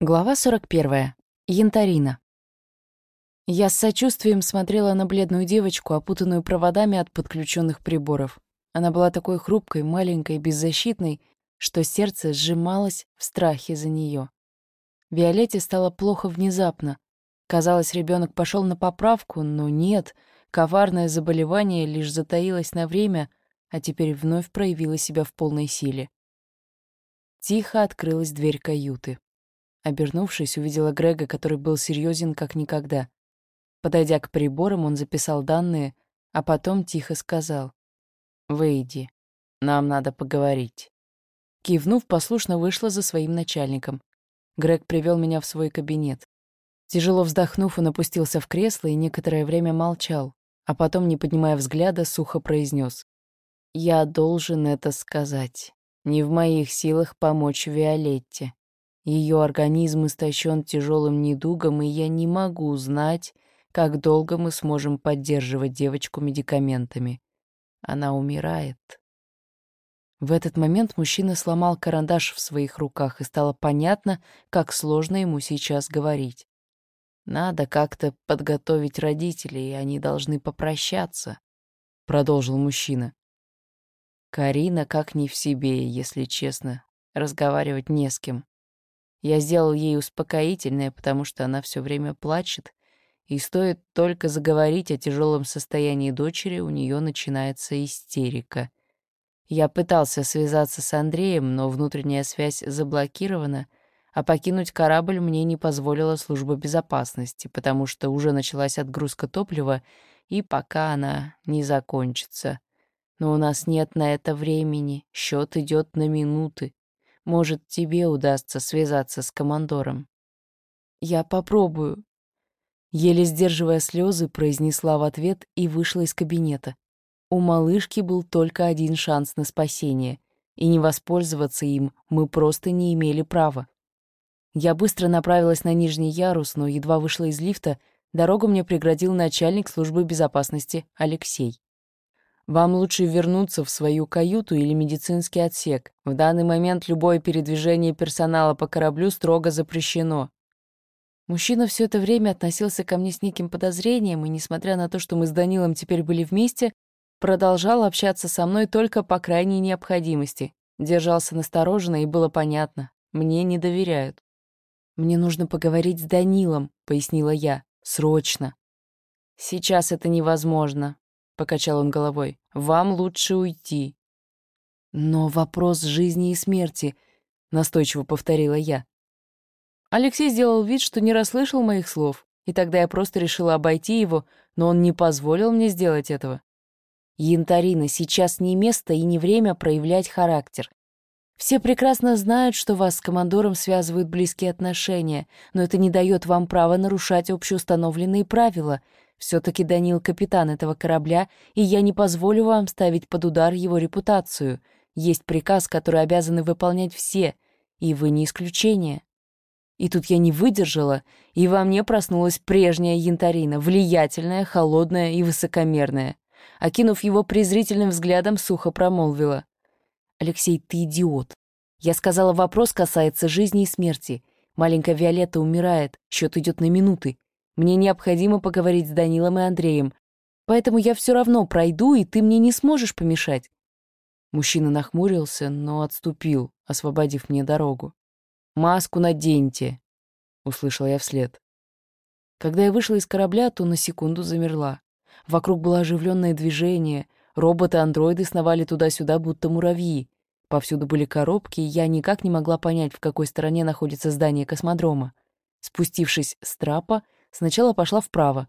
Глава 41. Янтарина. Я с сочувствием смотрела на бледную девочку, опутанную проводами от подключенных приборов. Она была такой хрупкой, маленькой, беззащитной, что сердце сжималось в страхе за нее. Виолетте стало плохо внезапно. Казалось, ребенок пошел на поправку, но нет, коварное заболевание лишь затаилось на время, а теперь вновь проявило себя в полной силе. Тихо открылась дверь каюты. Обернувшись, увидела Грега, который был серьезен как никогда. Подойдя к приборам, он записал данные, а потом тихо сказал. «Выйди. Нам надо поговорить». Кивнув, послушно вышла за своим начальником. Грег привел меня в свой кабинет. Тяжело вздохнув, он опустился в кресло и некоторое время молчал, а потом, не поднимая взгляда, сухо произнес: «Я должен это сказать. Не в моих силах помочь Виолетте. Ее организм истощен тяжелым недугом, и я не могу знать, как долго мы сможем поддерживать девочку медикаментами. Она умирает. В этот момент мужчина сломал карандаш в своих руках, и стало понятно, как сложно ему сейчас говорить. «Надо как-то подготовить родителей, и они должны попрощаться», — продолжил мужчина. Карина как не в себе, если честно, разговаривать не с кем. Я сделал ей успокоительное, потому что она все время плачет, и стоит только заговорить о тяжелом состоянии дочери, у нее начинается истерика. Я пытался связаться с Андреем, но внутренняя связь заблокирована, а покинуть корабль мне не позволила служба безопасности, потому что уже началась отгрузка топлива, и пока она не закончится. Но у нас нет на это времени, счет идет на минуты. Может, тебе удастся связаться с командором. Я попробую. Еле сдерживая слезы, произнесла в ответ и вышла из кабинета. У малышки был только один шанс на спасение, и не воспользоваться им мы просто не имели права. Я быстро направилась на нижний ярус, но едва вышла из лифта, дорогу мне преградил начальник службы безопасности Алексей. Вам лучше вернуться в свою каюту или медицинский отсек. В данный момент любое передвижение персонала по кораблю строго запрещено». Мужчина все это время относился ко мне с неким подозрением, и, несмотря на то, что мы с Данилом теперь были вместе, продолжал общаться со мной только по крайней необходимости. Держался настороженно, и было понятно. Мне не доверяют. «Мне нужно поговорить с Данилом», — пояснила я. «Срочно». «Сейчас это невозможно», — покачал он головой. «Вам лучше уйти». «Но вопрос жизни и смерти», — настойчиво повторила я. Алексей сделал вид, что не расслышал моих слов, и тогда я просто решила обойти его, но он не позволил мне сделать этого. «Янтарина, сейчас не место и не время проявлять характер. Все прекрасно знают, что вас с командором связывают близкие отношения, но это не дает вам права нарушать общеустановленные правила», все-таки Данил капитан этого корабля, и я не позволю вам ставить под удар его репутацию. Есть приказ, который обязаны выполнять все, и вы не исключение. И тут я не выдержала, и во мне проснулась прежняя янтарина, влиятельная, холодная и высокомерная. Окинув его презрительным взглядом, сухо промолвила. «Алексей, ты идиот. Я сказала, вопрос касается жизни и смерти. Маленькая Виолетта умирает, счет идет на минуты. Мне необходимо поговорить с Данилом и Андреем, поэтому я все равно пройду, и ты мне не сможешь помешать». Мужчина нахмурился, но отступил, освободив мне дорогу. «Маску наденьте», — услышала я вслед. Когда я вышла из корабля, то на секунду замерла. Вокруг было оживленное движение, роботы-андроиды сновали туда-сюда, будто муравьи. Повсюду были коробки, и я никак не могла понять, в какой стороне находится здание космодрома. Спустившись с трапа, Сначала пошла вправо,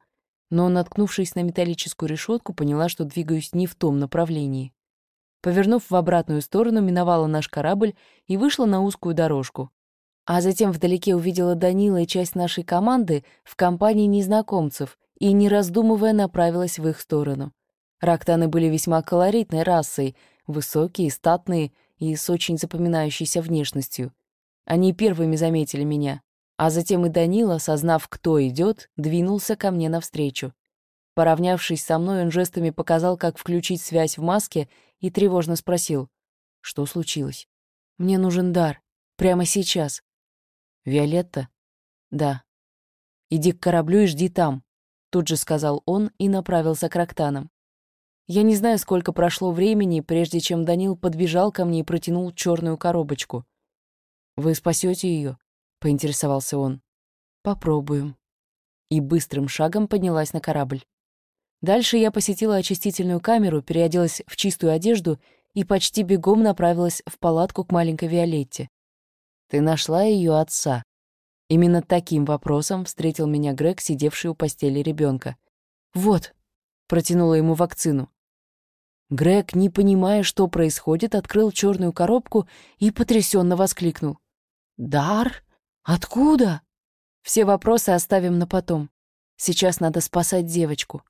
но, наткнувшись на металлическую решетку, поняла, что двигаюсь не в том направлении. Повернув в обратную сторону, миновала наш корабль и вышла на узкую дорожку. А затем вдалеке увидела Данила и часть нашей команды в компании незнакомцев и, не раздумывая, направилась в их сторону. Рактаны были весьма колоритной расой, высокие, статные и с очень запоминающейся внешностью. Они первыми заметили меня. А затем и Данила, осознав, кто идет, двинулся ко мне навстречу. Поравнявшись со мной, он жестами показал, как включить связь в маске, и тревожно спросил, что случилось. «Мне нужен дар. Прямо сейчас». «Виолетта?» «Да». «Иди к кораблю и жди там», — тут же сказал он и направился к Роктанам. Я не знаю, сколько прошло времени, прежде чем Данил подбежал ко мне и протянул черную коробочку. «Вы спасете ее?» — поинтересовался он. «Попробуем». И быстрым шагом поднялась на корабль. Дальше я посетила очистительную камеру, переоделась в чистую одежду и почти бегом направилась в палатку к маленькой Виолетте. «Ты нашла ее отца?» Именно таким вопросом встретил меня Грег, сидевший у постели ребенка. «Вот», — протянула ему вакцину. Грег, не понимая, что происходит, открыл черную коробку и потрясенно воскликнул. «Дар? Откуда?» «Все вопросы оставим на потом. Сейчас надо спасать девочку.